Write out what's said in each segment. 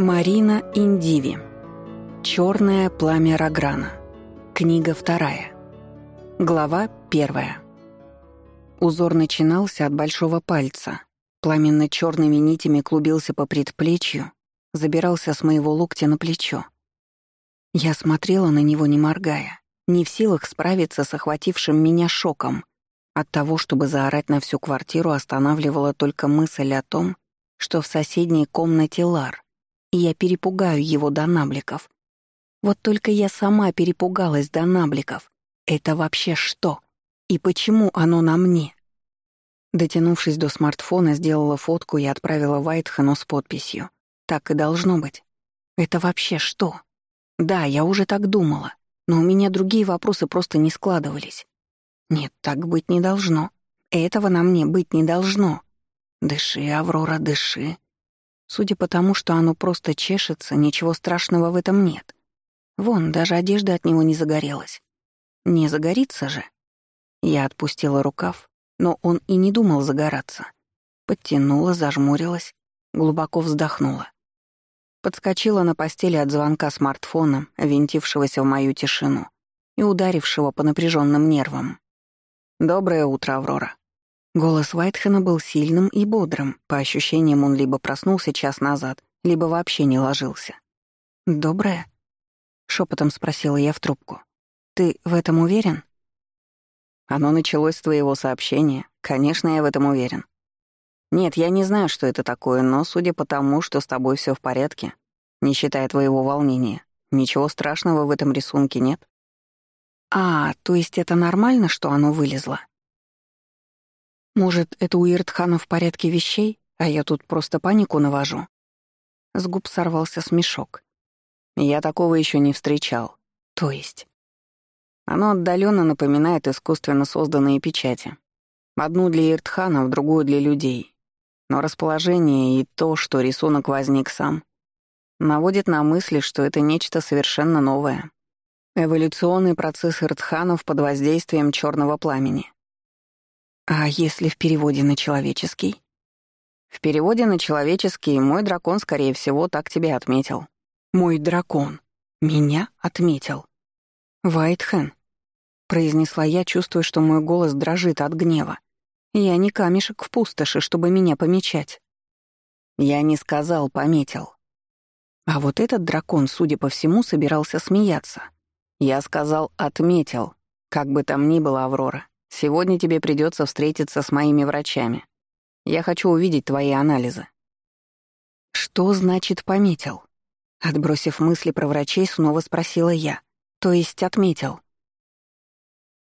Марина Индиви. Черное пламя Рограна. Книга вторая. Глава первая. Узор начинался от большого пальца. Пламенно-черными нитями клубился по предплечью, забирался с моего локтя на плечо. Я смотрела на него, не моргая, не в силах справиться с охватившим меня шоком. От того, чтобы заорать на всю квартиру, останавливала только мысль о том, что в соседней комнате Лар — и я перепугаю его до набликов. Вот только я сама перепугалась до набликов. Это вообще что? И почему оно на мне? Дотянувшись до смартфона, сделала фотку и отправила Вайтхану с подписью. Так и должно быть. Это вообще что? Да, я уже так думала, но у меня другие вопросы просто не складывались. Нет, так быть не должно. Этого на мне быть не должно. Дыши, Аврора, дыши. Судя по тому, что оно просто чешется, ничего страшного в этом нет. Вон, даже одежда от него не загорелась. Не загорится же. Я отпустила рукав, но он и не думал загораться. Подтянула, зажмурилась, глубоко вздохнула. Подскочила на постели от звонка смартфона, винтившегося в мою тишину и ударившего по напряженным нервам. «Доброе утро, Аврора». Голос Вайтхена был сильным и бодрым. По ощущениям, он либо проснулся час назад, либо вообще не ложился. «Доброе?» — шепотом спросила я в трубку. «Ты в этом уверен?» «Оно началось с твоего сообщения. Конечно, я в этом уверен. Нет, я не знаю, что это такое, но судя по тому, что с тобой все в порядке, не считая твоего волнения, ничего страшного в этом рисунке нет». «А, то есть это нормально, что оно вылезло?» Может, это у Иртхана в порядке вещей, а я тут просто панику навожу? С губ сорвался смешок. Я такого еще не встречал. То есть? Оно отдаленно напоминает искусственно созданные печати. Одну для Иртханов, другую для людей. Но расположение и то, что рисунок возник сам, наводит на мысли, что это нечто совершенно новое. Эволюционный процесс Иртханов под воздействием черного пламени. А если в переводе на человеческий? В переводе на человеческий мой дракон, скорее всего, так тебя отметил. Мой дракон. Меня отметил. Вайтхен. Произнесла я, чувствуя, что мой голос дрожит от гнева. Я не камешек в пустоши, чтобы меня помечать. Я не сказал «пометил». А вот этот дракон, судя по всему, собирался смеяться. Я сказал «отметил», как бы там ни было, Аврора. Сегодня тебе придется встретиться с моими врачами. Я хочу увидеть твои анализы». «Что значит пометил?» Отбросив мысли про врачей, снова спросила я. «То есть отметил?»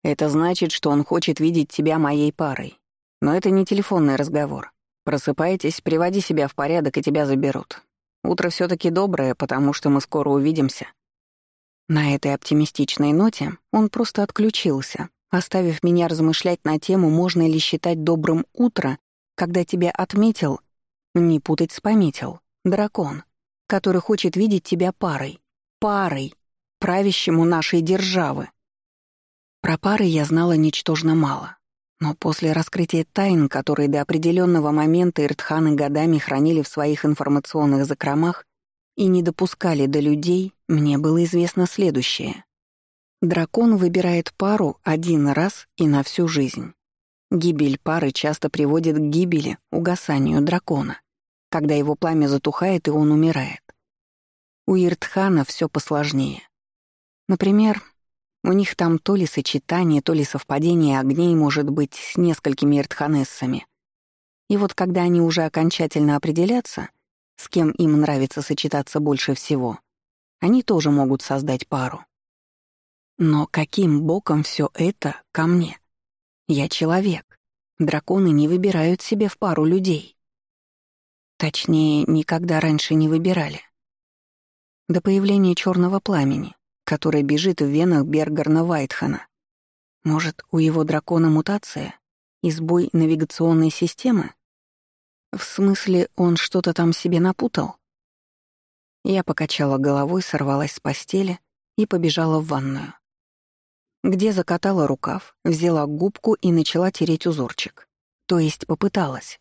«Это значит, что он хочет видеть тебя моей парой. Но это не телефонный разговор. Просыпайтесь, приводи себя в порядок, и тебя заберут. Утро все таки доброе, потому что мы скоро увидимся». На этой оптимистичной ноте он просто отключился, оставив меня размышлять на тему, можно ли считать добрым утро, когда тебя отметил, не путать с пометил, дракон, который хочет видеть тебя парой, парой, правящему нашей державы. Про пары я знала ничтожно мало. Но после раскрытия тайн, которые до определенного момента Иртханы годами хранили в своих информационных закромах и не допускали до людей, мне было известно следующее. Дракон выбирает пару один раз и на всю жизнь. Гибель пары часто приводит к гибели, угасанию дракона, когда его пламя затухает и он умирает. У Иртхана все посложнее. Например, у них там то ли сочетание, то ли совпадение огней может быть с несколькими иртханессами. И вот когда они уже окончательно определятся, с кем им нравится сочетаться больше всего, они тоже могут создать пару. Но каким боком все это ко мне? Я человек. Драконы не выбирают себе в пару людей. Точнее, никогда раньше не выбирали. До появления черного пламени, которое бежит в венах Бергарна Вайтхана. Может, у его дракона мутация? И сбой навигационной системы? В смысле, он что-то там себе напутал? Я покачала головой, сорвалась с постели и побежала в ванную где закатала рукав, взяла губку и начала тереть узорчик. То есть попыталась.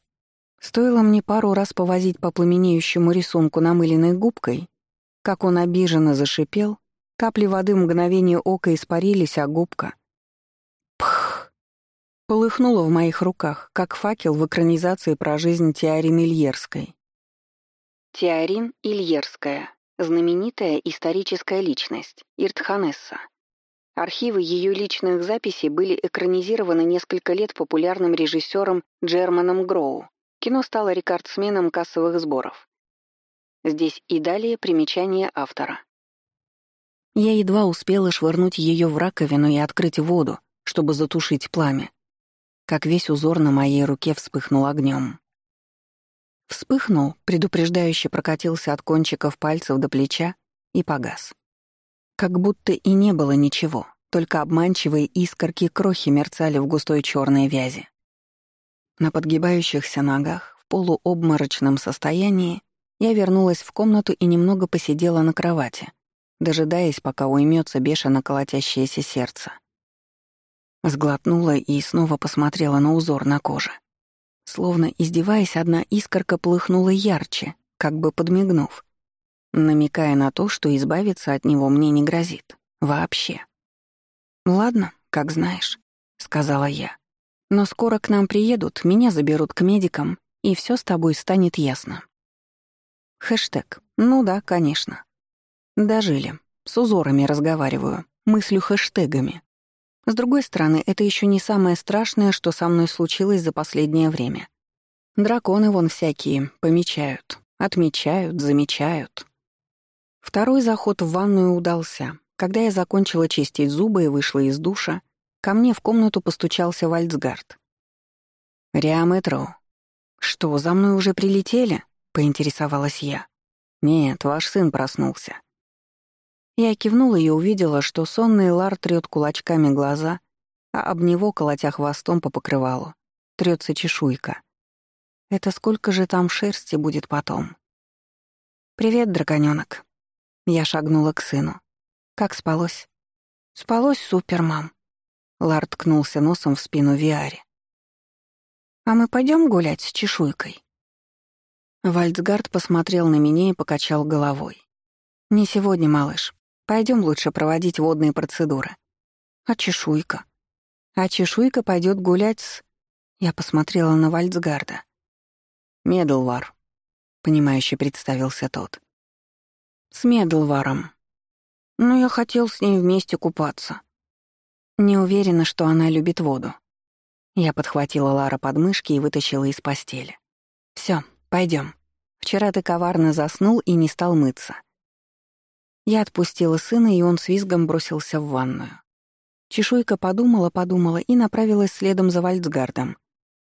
Стоило мне пару раз повозить по пламенеющему рисунку намыленной губкой, как он обиженно зашипел, капли воды в мгновение ока испарились, а губка... Пх! Полыхнула в моих руках, как факел в экранизации про жизнь Теорин Ильерской. Теорин Ильерская. Знаменитая историческая личность. Иртханесса. Архивы ее личных записей были экранизированы несколько лет популярным режиссером Джерманом Гроу. Кино стало рекордсменом кассовых сборов. Здесь и далее примечание автора. Я едва успела швырнуть ее в раковину и открыть воду, чтобы затушить пламя, как весь узор на моей руке вспыхнул огнем. Вспыхнул, предупреждающе прокатился от кончиков пальцев до плеча и погас. Как будто и не было ничего, только обманчивые искорки крохи мерцали в густой черной вязи. На подгибающихся ногах, в полуобморочном состоянии, я вернулась в комнату и немного посидела на кровати, дожидаясь, пока уймется бешено колотящееся сердце. Сглотнула и снова посмотрела на узор на коже. Словно издеваясь, одна искорка плыхнула ярче, как бы подмигнув, намекая на то, что избавиться от него мне не грозит. Вообще. «Ладно, как знаешь», — сказала я. Но скоро к нам приедут, меня заберут к медикам, и все с тобой станет ясно. Хэштег. Ну да, конечно. Дожили. С узорами разговариваю. Мыслю хэштегами. С другой стороны, это еще не самое страшное, что со мной случилось за последнее время. Драконы вон всякие помечают, отмечают, замечают. Второй заход в ванную удался. Когда я закончила чистить зубы и вышла из душа, Ко мне в комнату постучался Вальцгард. «Риаметро. Что, за мной уже прилетели?» — поинтересовалась я. «Нет, ваш сын проснулся». Я кивнула и увидела, что сонный Лар трёт кулачками глаза, а об него, колотя хвостом по покрывалу, трется чешуйка. Это сколько же там шерсти будет потом? «Привет, драконёнок». Я шагнула к сыну. «Как спалось?» «Спалось супер, мам. Лар ткнулся носом в спину Виари. «А мы пойдем гулять с чешуйкой?» Вальцгард посмотрел на меня и покачал головой. «Не сегодня, малыш. Пойдем лучше проводить водные процедуры». «А чешуйка?» «А чешуйка пойдет гулять с...» Я посмотрела на Вальцгарда. «Медлвар», — понимающе представился тот. «С Медлваром. Ну, я хотел с ней вместе купаться. Не уверена, что она любит воду. Я подхватила Лара под мышки и вытащила из постели. Все, пойдем. Вчера ты коварно заснул и не стал мыться. Я отпустила сына, и он с визгом бросился в ванную. Чешуйка подумала-подумала и направилась следом за Вальцгардом.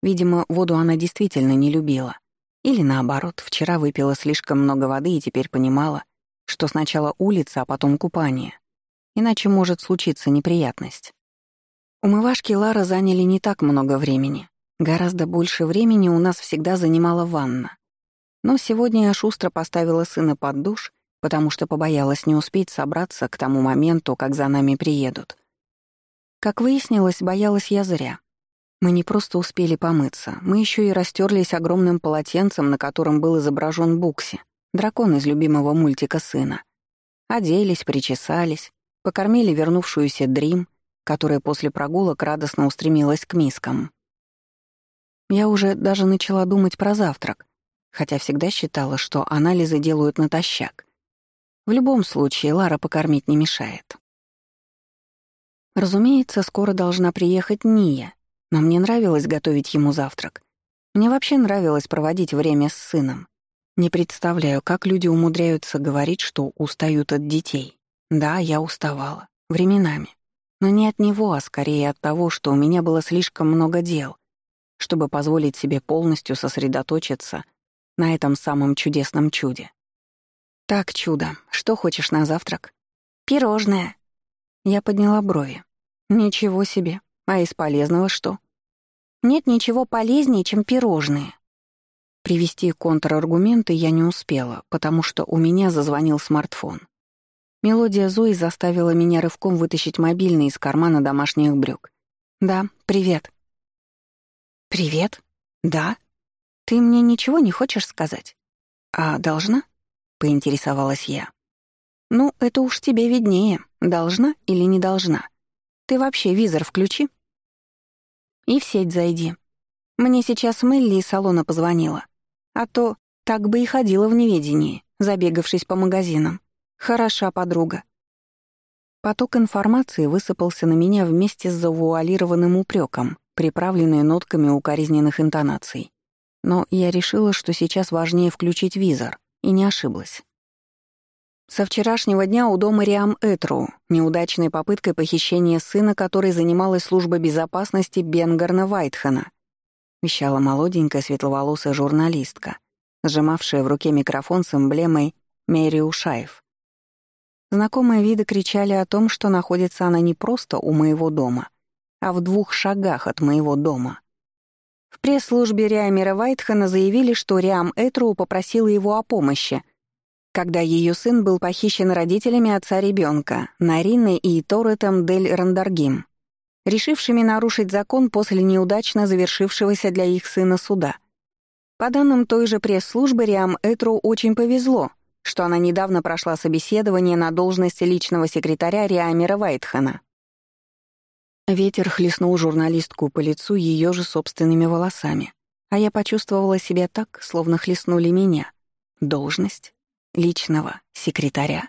Видимо, воду она действительно не любила. Или наоборот, вчера выпила слишком много воды и теперь понимала, что сначала улица, а потом купание. Иначе может случиться неприятность. Умывашки Лара заняли не так много времени. Гораздо больше времени у нас всегда занимала ванна. Но сегодня я шустро поставила сына под душ, потому что побоялась не успеть собраться к тому моменту, как за нами приедут. Как выяснилось, боялась я зря. Мы не просто успели помыться, мы еще и растерлись огромным полотенцем, на котором был изображен Букси, дракон из любимого мультика сына. Оделись, причесались, покормили вернувшуюся Дрим, которая после прогулок радостно устремилась к мискам. Я уже даже начала думать про завтрак, хотя всегда считала, что анализы делают натощак. В любом случае, Лара покормить не мешает. Разумеется, скоро должна приехать Ния, но мне нравилось готовить ему завтрак. Мне вообще нравилось проводить время с сыном. Не представляю, как люди умудряются говорить, что устают от детей. Да, я уставала. Временами. Но не от него, а скорее от того, что у меня было слишком много дел, чтобы позволить себе полностью сосредоточиться на этом самом чудесном чуде. «Так, чудо, что хочешь на завтрак?» «Пирожное». Я подняла брови. «Ничего себе. А из полезного что?» «Нет ничего полезнее, чем пирожные». Привести контраргументы я не успела, потому что у меня зазвонил смартфон. Мелодия Зои заставила меня рывком вытащить мобильный из кармана домашних брюк. «Да, привет». «Привет? Да?» Ты мне ничего не хочешь сказать? А должна? Поинтересовалась я. Ну, это уж тебе виднее, должна или не должна. Ты вообще визор включи. И в сеть зайди. Мне сейчас Мелли из салона позвонила. А то так бы и ходила в неведении, забегавшись по магазинам. Хороша подруга. Поток информации высыпался на меня вместе с завуалированным упреком, приправленный нотками укоризненных интонаций. Но я решила, что сейчас важнее включить визор, и не ошиблась. Со вчерашнего дня у дома Риам Этру, неудачной попыткой похищения сына, которой занималась служба безопасности Бенгарна Вайтхана, вещала молоденькая светловолосая журналистка, сжимавшая в руке микрофон с эмблемой Мэри Ушаев. Знакомые виды кричали о том, что находится она не просто у моего дома, а в двух шагах от моего дома. В пресс-службе Риамира Вайтхана заявили, что Риам Этроу попросила его о помощи, когда ее сын был похищен родителями отца ребенка, Нариной и Торетом Дель Рандаргим, решившими нарушить закон после неудачно завершившегося для их сына суда. По данным той же пресс-службы, Риам Этроу очень повезло — что она недавно прошла собеседование на должности личного секретаря Риамира Вайтхана. Ветер хлестнул журналистку по лицу ее же собственными волосами, а я почувствовала себя так, словно хлестнули меня. Должность личного секретаря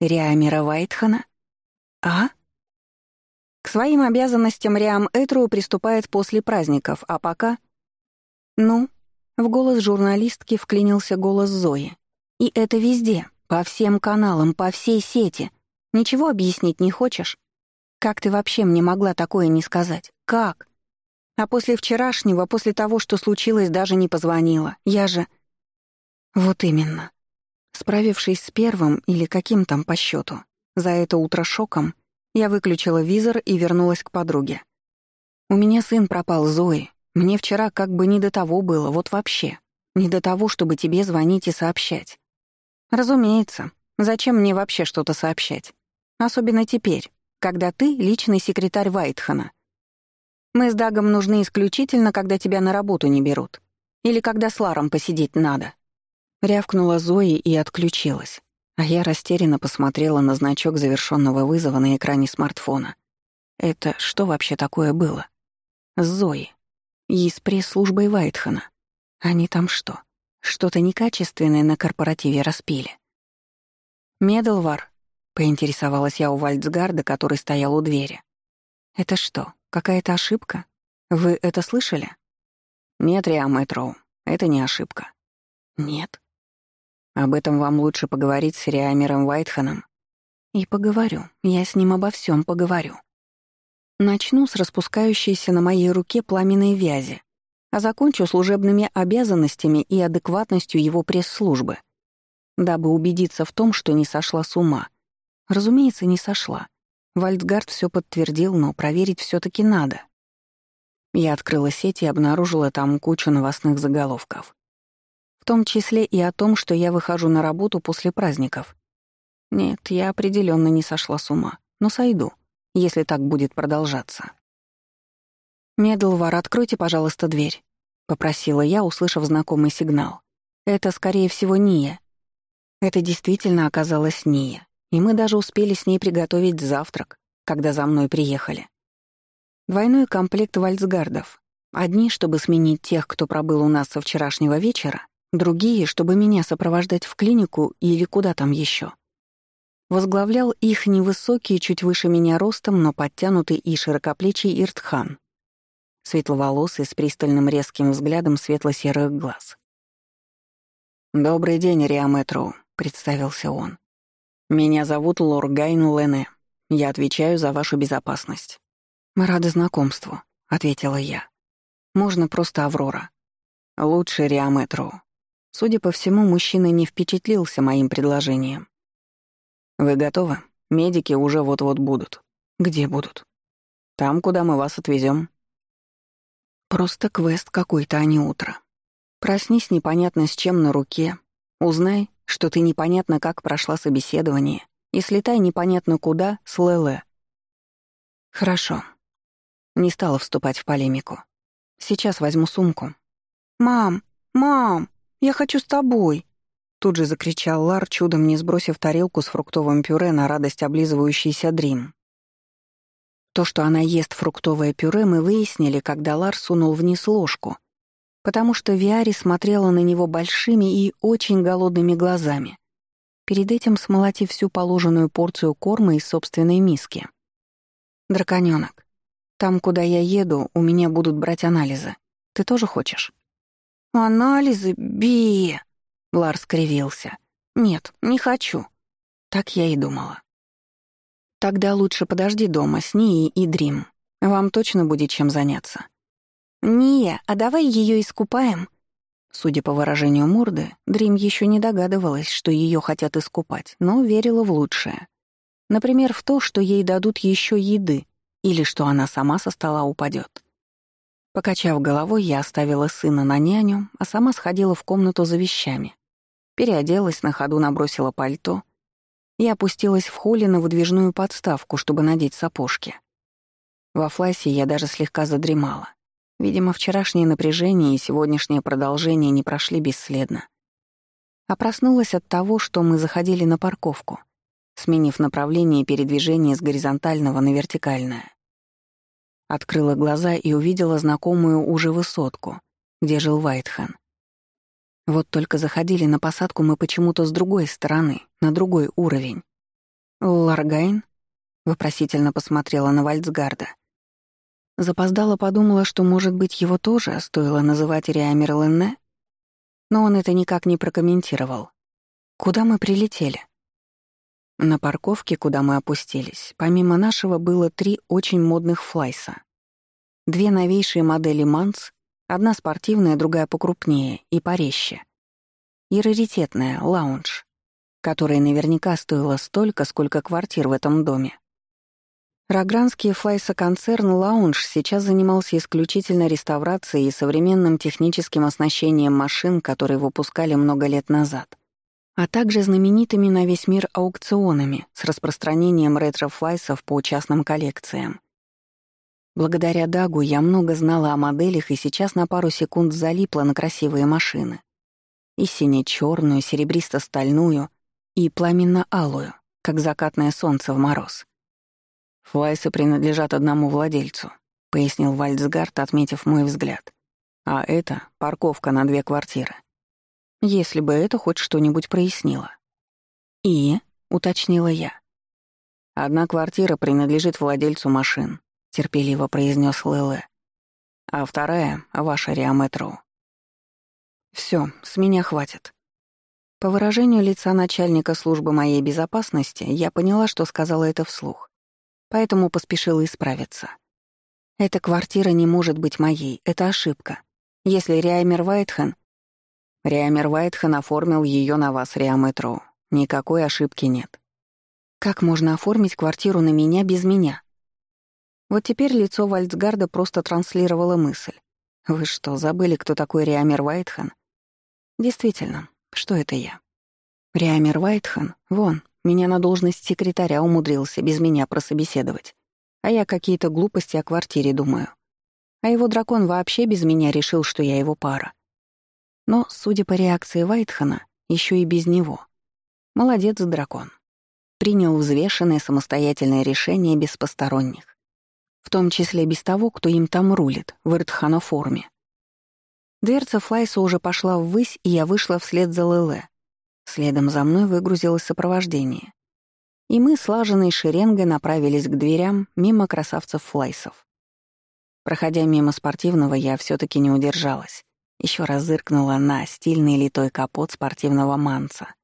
Риамира Вайтхана? А? Своим обязанностям Риам Этру приступает после праздников, а пока... Ну, в голос журналистки вклинился голос Зои, и это везде, по всем каналам, по всей сети. Ничего объяснить не хочешь? Как ты вообще мне могла такое не сказать? Как? А после вчерашнего, после того, что случилось, даже не позвонила. Я же... Вот именно. Справившись с первым или каким там по счету, за это утро шоком, я выключила визор и вернулась к подруге. У меня сын пропал, Зои. Мне вчера как бы не до того было, вот вообще. Не до того, чтобы тебе звонить и сообщать. Разумеется. Зачем мне вообще что-то сообщать? Особенно теперь, когда ты — личный секретарь Вайтхана. Мы с Дагом нужны исключительно, когда тебя на работу не берут. Или когда с Ларом посидеть надо. Рявкнула Зои и отключилась. А я растерянно посмотрела на значок завершенного вызова на экране смартфона. Это что вообще такое было? Зои. И с пресс-службой Вайтхана. Они там что, что-то некачественное на корпоративе распили. «Медлвар», — поинтересовалась я у Вальцгарда, который стоял у двери. «Это что, какая-то ошибка? Вы это слышали?» «Нет, Риаметроу, это не ошибка». «Нет». «Об этом вам лучше поговорить с Риамером Вайтханом». «И поговорю, я с ним обо всем поговорю». Начну с распускающейся на моей руке пламенной вязи, а закончу служебными обязанностями и адекватностью его пресс-службы, дабы убедиться в том, что не сошла с ума. Разумеется, не сошла. Вальдгард все подтвердил, но проверить все таки надо. Я открыла сеть и обнаружила там кучу новостных заголовков. Том числе и о том, что я выхожу на работу после праздников. Нет, я определенно не сошла с ума, но сойду, если так будет продолжаться. «Медлвар, откройте, пожалуйста, дверь», — попросила я, услышав знакомый сигнал. «Это, скорее всего, Ния». Это действительно оказалась Ния, и мы даже успели с ней приготовить завтрак, когда за мной приехали. Двойной комплект вальцгардов. Одни, чтобы сменить тех, кто пробыл у нас со вчерашнего вечера, другие, чтобы меня сопровождать в клинику или куда там еще. Возглавлял их невысокий, чуть выше меня ростом, но подтянутый и широкоплечий Иртхан светловолосый, с пристальным резким взглядом светло-серых глаз. «Добрый день, Риаметру», — представился он. «Меня зовут Лоргайн Лене. Я отвечаю за вашу безопасность». «Мы рады знакомству», — ответила я. «Можно просто Аврора». «Лучше Риаметру». Судя по всему, мужчина не впечатлился моим предложением. «Вы готовы? Медики уже вот-вот будут». «Где будут?» «Там, куда мы вас отвезем. Просто квест какой-то, а не утро. Проснись непонятно с чем на руке, узнай, что ты непонятно как прошла собеседование, и слетай непонятно куда с Леле. Хорошо. Не стала вступать в полемику. Сейчас возьму сумку. «Мам! «Мам, я хочу с тобой!» Тут же закричал Лар, чудом не сбросив тарелку с фруктовым пюре на радость облизывающийся Дрим. То, что она ест фруктовое пюре, мы выяснили, когда Лар сунул вниз ложку, потому что Виари смотрела на него большими и очень голодными глазами, перед этим смолотив всю положенную порцию корма из собственной миски. «Драконёнок, там, куда я еду, у меня будут брать анализы. Ты тоже хочешь?» «Анализы? Би!» Лар скривился. «Нет, не хочу». Так я и думала. «Тогда лучше подожди дома с Нией и Дрим. Вам точно будет чем заняться». «Ния, а давай ее искупаем?» Судя по выражению морды, Дрим еще не догадывалась, что ее хотят искупать, но верила в лучшее. Например, в то, что ей дадут еще еды, или что она сама со стола упадет. Покачав головой, я оставила сына на няню, а сама сходила в комнату за вещами. Переоделась, на ходу набросила пальто и опустилась в холле на выдвижную подставку, чтобы надеть сапожки. Во флайсе я даже слегка задремала. Видимо, вчерашнее напряжение и сегодняшнее продолжение не прошли бесследно. А проснулась от того, что мы заходили на парковку, сменив направление передвижения с горизонтального на вертикальное. Открыла глаза и увидела знакомую уже высотку, где жил Вайтхен. Вот только заходили на посадку мы почему-то с другой стороны, на другой уровень. «Ларгайн?» — вопросительно посмотрела на Вальцгарда. Запоздала подумала, что, может быть, его тоже стоило называть Риамер Ленне, но он это никак не прокомментировал. Куда мы прилетели? На парковке, куда мы опустились, помимо нашего было три очень модных флайса. Две новейшие модели «Манс», одна спортивная, другая покрупнее и порезче. И раритетная «Лаунж», которая наверняка стоила столько, сколько квартир в этом доме. Рогранский флайсо-концерн «Лаунж» сейчас занимался исключительно реставрацией и современным техническим оснащением машин, которые выпускали много лет назад, а также знаменитыми на весь мир аукционами с распространением ретро-флайсов по частным коллекциям. Благодаря Дагу я много знала о моделях и сейчас на пару секунд залипла на красивые машины. И сине-черную, серебристо-стальную, и пламенно-алую, как закатное солнце в мороз. «Флайсы принадлежат одному владельцу», — пояснил Вальцгард, отметив мой взгляд. «А это парковка на две квартиры. Если бы это хоть что-нибудь прояснило». «И?» — уточнила я. «Одна квартира принадлежит владельцу машин», — терпеливо произнес Лэлэ. «А вторая — ваша Риаметроу». «Всё, с меня хватит». По выражению лица начальника службы моей безопасности, я поняла, что сказала это вслух поэтому поспешила исправиться. Эта квартира не может быть моей, это ошибка. Если Риамер Вайтхен... Риамер Вайтхен оформил ее на вас, Риаметроу. Никакой ошибки нет. Как можно оформить квартиру на меня без меня? Вот теперь лицо Вальцгарда просто транслировало мысль. Вы что, забыли, кто такой Риамер Вайтхен? Действительно, что это я? Риамер Вайтхен, вон, меня на должность секретаря умудрился без меня прособеседовать. А я какие-то глупости о квартире думаю. А его дракон вообще без меня решил, что я его пара. Но, судя по реакции Вайтхана, еще и без него. Молодец, дракон. Принял взвешенное самостоятельное решение без посторонних. В том числе без того, кто им там рулит, в Иртхана форме. Дверца Флайса уже пошла ввысь, и я вышла вслед за Леле, Следом за мной выгрузилось сопровождение. И мы, слаженной шеренгой, направились к дверям мимо красавцев-флайсов. Проходя мимо спортивного, я все таки не удержалась. Еще раз зыркнула на стильный литой капот спортивного манца.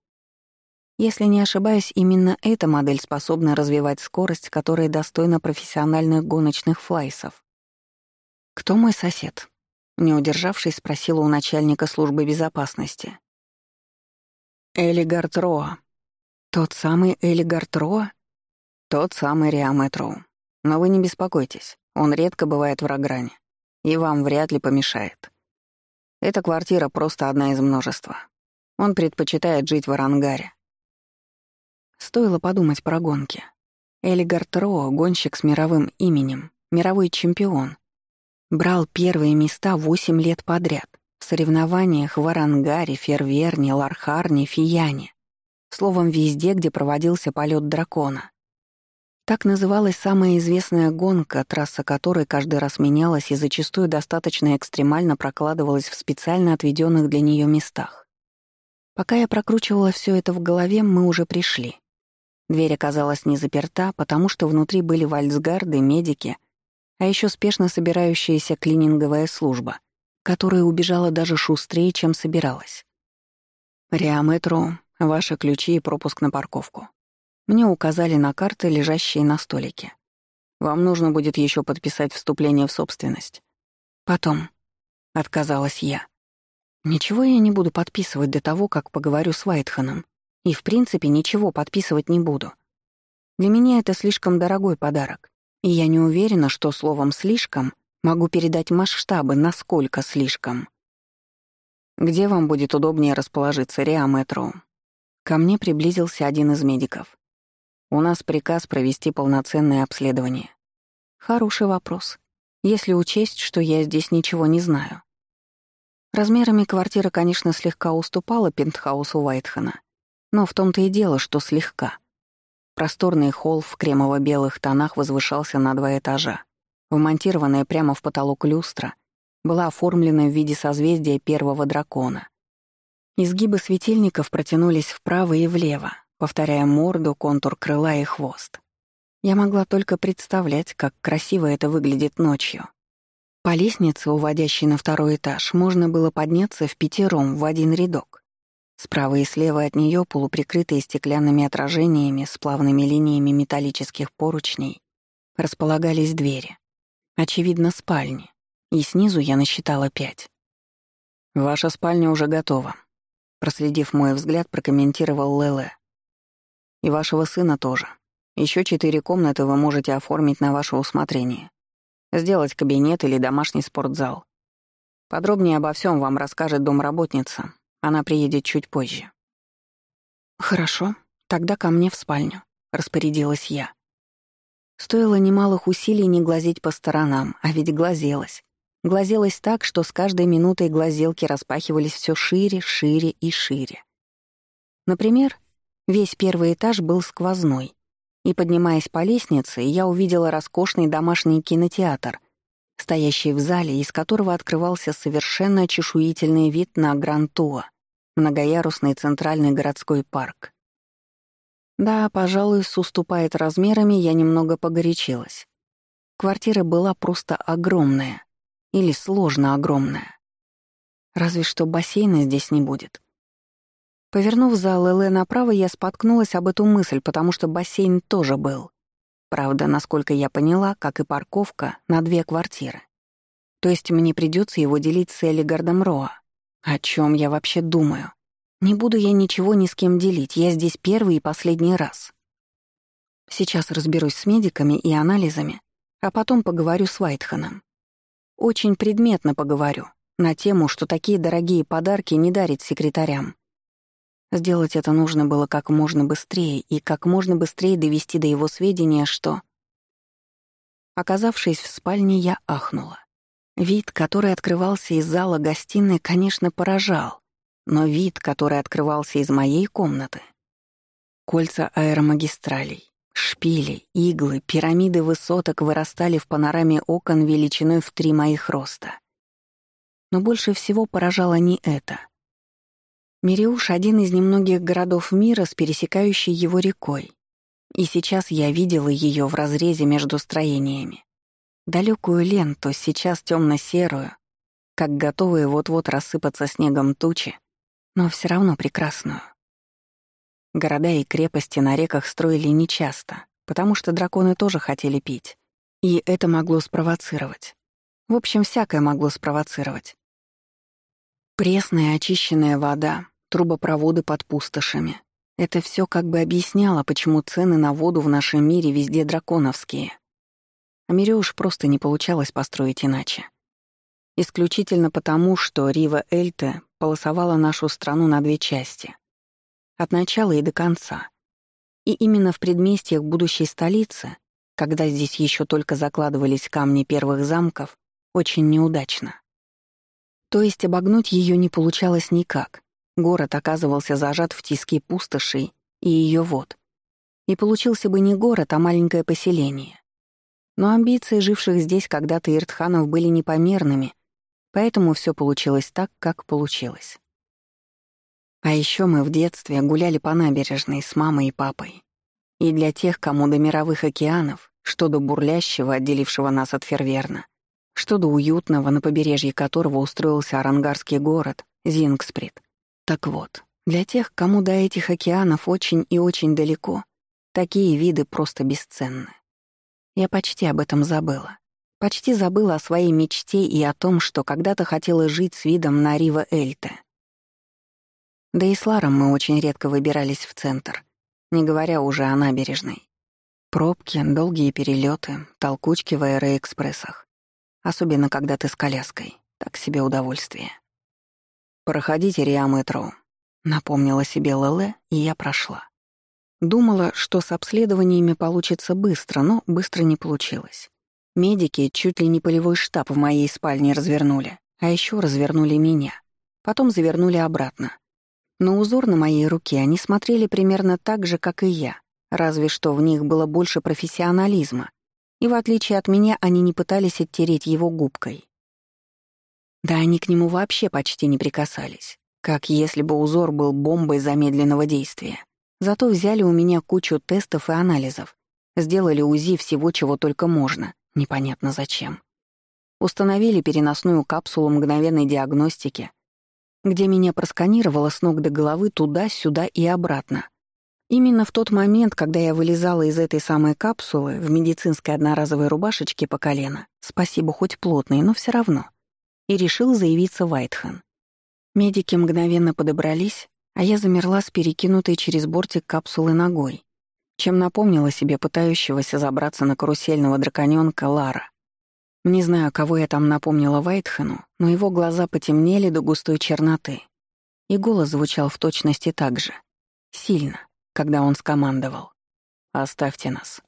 Если не ошибаюсь, именно эта модель способна развивать скорость, которая достойна профессиональных гоночных флайсов. «Кто мой сосед?» Не удержавшись, спросила у начальника службы безопасности. Элигард Роа. Тот самый Элигард Роа? Тот самый Риаметроу. Но вы не беспокойтесь, он редко бывает в Рогране. И вам вряд ли помешает. Эта квартира просто одна из множества. Он предпочитает жить в Арангаре. Стоило подумать про гонки. Элигард Роа — гонщик с мировым именем, мировой чемпион. Брал первые места восемь лет подряд — В соревнованиях в Арангаре, Ферверне, Лархарне, Фияне. Словом, везде, где проводился полет дракона. Так называлась самая известная гонка, трасса которой каждый раз менялась и зачастую достаточно экстремально прокладывалась в специально отведенных для нее местах. Пока я прокручивала все это в голове, мы уже пришли. Дверь оказалась не заперта, потому что внутри были вальцгарды, медики, а еще спешно собирающаяся клининговая служба, которая убежала даже шустрее, чем собиралась. «Риаметру, ваши ключи и пропуск на парковку», мне указали на карты, лежащие на столике. Вам нужно будет еще подписать вступление в собственность. Потом. Отказалась я. Ничего я не буду подписывать до того, как поговорю с Вайтханом. И, в принципе, ничего подписывать не буду. Для меня это слишком дорогой подарок. И я не уверена, что словом «слишком» могу передать масштабы, насколько слишком. Где вам будет удобнее расположиться, Риаметро? Ко мне приблизился один из медиков. У нас приказ провести полноценное обследование. Хороший вопрос, если учесть, что я здесь ничего не знаю. Размерами квартира, конечно, слегка уступала пентхаусу Уайтхена, но в том-то и дело, что слегка. Просторный холл в кремово-белых тонах возвышался на два этажа. Вмонтированная прямо в потолок люстра была оформлена в виде созвездия первого дракона. Изгибы светильников протянулись вправо и влево, повторяя морду, контур крыла и хвост. Я могла только представлять, как красиво это выглядит ночью. По лестнице, уводящей на второй этаж, можно было подняться в пятером в один рядок. Справа и слева от нее, полуприкрытые стеклянными отражениями с плавными линиями металлических поручней, располагались двери. Очевидно, спальни. И снизу я насчитала пять. «Ваша спальня уже готова», — проследив мой взгляд, прокомментировал Леле. И вашего сына тоже. Еще четыре комнаты вы можете оформить на ваше усмотрение. Сделать кабинет или домашний спортзал. Подробнее обо всем вам расскажет домработница. Она приедет чуть позже. «Хорошо, тогда ко мне в спальню», — распорядилась я. Стоило немалых усилий не глазеть по сторонам, а ведь глазелась. Глазелась так, что с каждой минутой глазелки распахивались все шире, шире и шире. Например, Весь первый этаж был сквозной, и, поднимаясь по лестнице, я увидела роскошный домашний кинотеатр, стоящий в зале, из которого открывался совершенно чешуительный вид на Грантуа, многоярусный центральный городской парк. Да, пожалуй, с размерами, я немного погорячилась. Квартира была просто огромная. Или сложно огромная. Разве что бассейна здесь не будет. Повернув за ЛЛ направо, я споткнулась об эту мысль, потому что бассейн тоже был. Правда, насколько я поняла, как и парковка, на две квартиры. То есть мне придется его делить с Элигардом Роа. О чем я вообще думаю? Не буду я ничего ни с кем делить, я здесь первый и последний раз. Сейчас разберусь с медиками и анализами, а потом поговорю с Вайтханом. Очень предметно поговорю, на тему, что такие дорогие подарки не дарит секретарям, Сделать это нужно было как можно быстрее и как можно быстрее довести до его сведения, что... Оказавшись в спальне, я ахнула. Вид, который открывался из зала гостиной, конечно, поражал, но вид, который открывался из моей комнаты... Кольца аэромагистралей, шпили, иглы, пирамиды высоток вырастали в панораме окон величиной в три моих роста. Но больше всего поражало не это — Мириуш — один из немногих городов мира с пересекающей его рекой. И сейчас я видела ее в разрезе между строениями. Далекую ленту, сейчас темно-серую, как готовые вот-вот рассыпаться снегом тучи, но все равно прекрасную. Города и крепости на реках строили нечасто, потому что драконы тоже хотели пить, и это могло спровоцировать. В общем, всякое могло спровоцировать. Пресная очищенная вода, трубопроводы под пустошами. Это все как бы объясняло, почему цены на воду в нашем мире везде драконовские. А Мирюш просто не получалось построить иначе. Исключительно потому, что Рива Эльте полосовала нашу страну на две части. От начала и до конца. И именно в предместьях будущей столицы, когда здесь еще только закладывались камни первых замков, очень неудачно. То есть обогнуть ее не получалось никак. Город оказывался зажат в тиски пустоши и ее вод. И получился бы не город, а маленькое поселение. Но амбиции живших здесь когда-то иртханов были непомерными, поэтому все получилось так, как получилось. А еще мы в детстве гуляли по набережной с мамой и папой. И для тех, кому до мировых океанов, что до бурлящего, отделившего нас от Ферверна, что до уютного, на побережье которого устроился арангарский город, Зингсприт. Так вот, для тех, кому до этих океанов очень и очень далеко, такие виды просто бесценны. Я почти об этом забыла. Почти забыла о своей мечте и о том, что когда-то хотела жить с видом на Рива Эльте. Да и с Ларом мы очень редко выбирались в центр, не говоря уже о набережной. Пробки, долгие перелеты, толкучки в аэроэкспрессах. Особенно, когда ты с коляской. Так себе удовольствие. «Проходите Риам Этроу», — напомнила себе Леле, и я прошла. Думала, что с обследованиями получится быстро, но быстро не получилось. Медики чуть ли не полевой штаб в моей спальне развернули, а еще развернули меня. Потом завернули обратно. На узор на моей руке они смотрели примерно так же, как и я, разве что в них было больше профессионализма, и в отличие от меня они не пытались оттереть его губкой. Да они к нему вообще почти не прикасались, как если бы узор был бомбой замедленного действия. Зато взяли у меня кучу тестов и анализов, сделали УЗИ всего, чего только можно, непонятно зачем. Установили переносную капсулу мгновенной диагностики — где меня просканировало с ног до головы туда-сюда и обратно. Именно в тот момент, когда я вылезала из этой самой капсулы в медицинской одноразовой рубашечке по колено, спасибо хоть плотной, но все равно, и решил заявиться Вайтхен. Медики мгновенно подобрались, а я замерла с перекинутой через бортик капсулы ногой, чем напомнила себе пытающегося забраться на карусельного драконёнка Лара. Не знаю, кого я там напомнила Вайтхену, но его глаза потемнели до густой черноты. И голос звучал в точности так же. Сильно, когда он скомандовал. «Оставьте нас».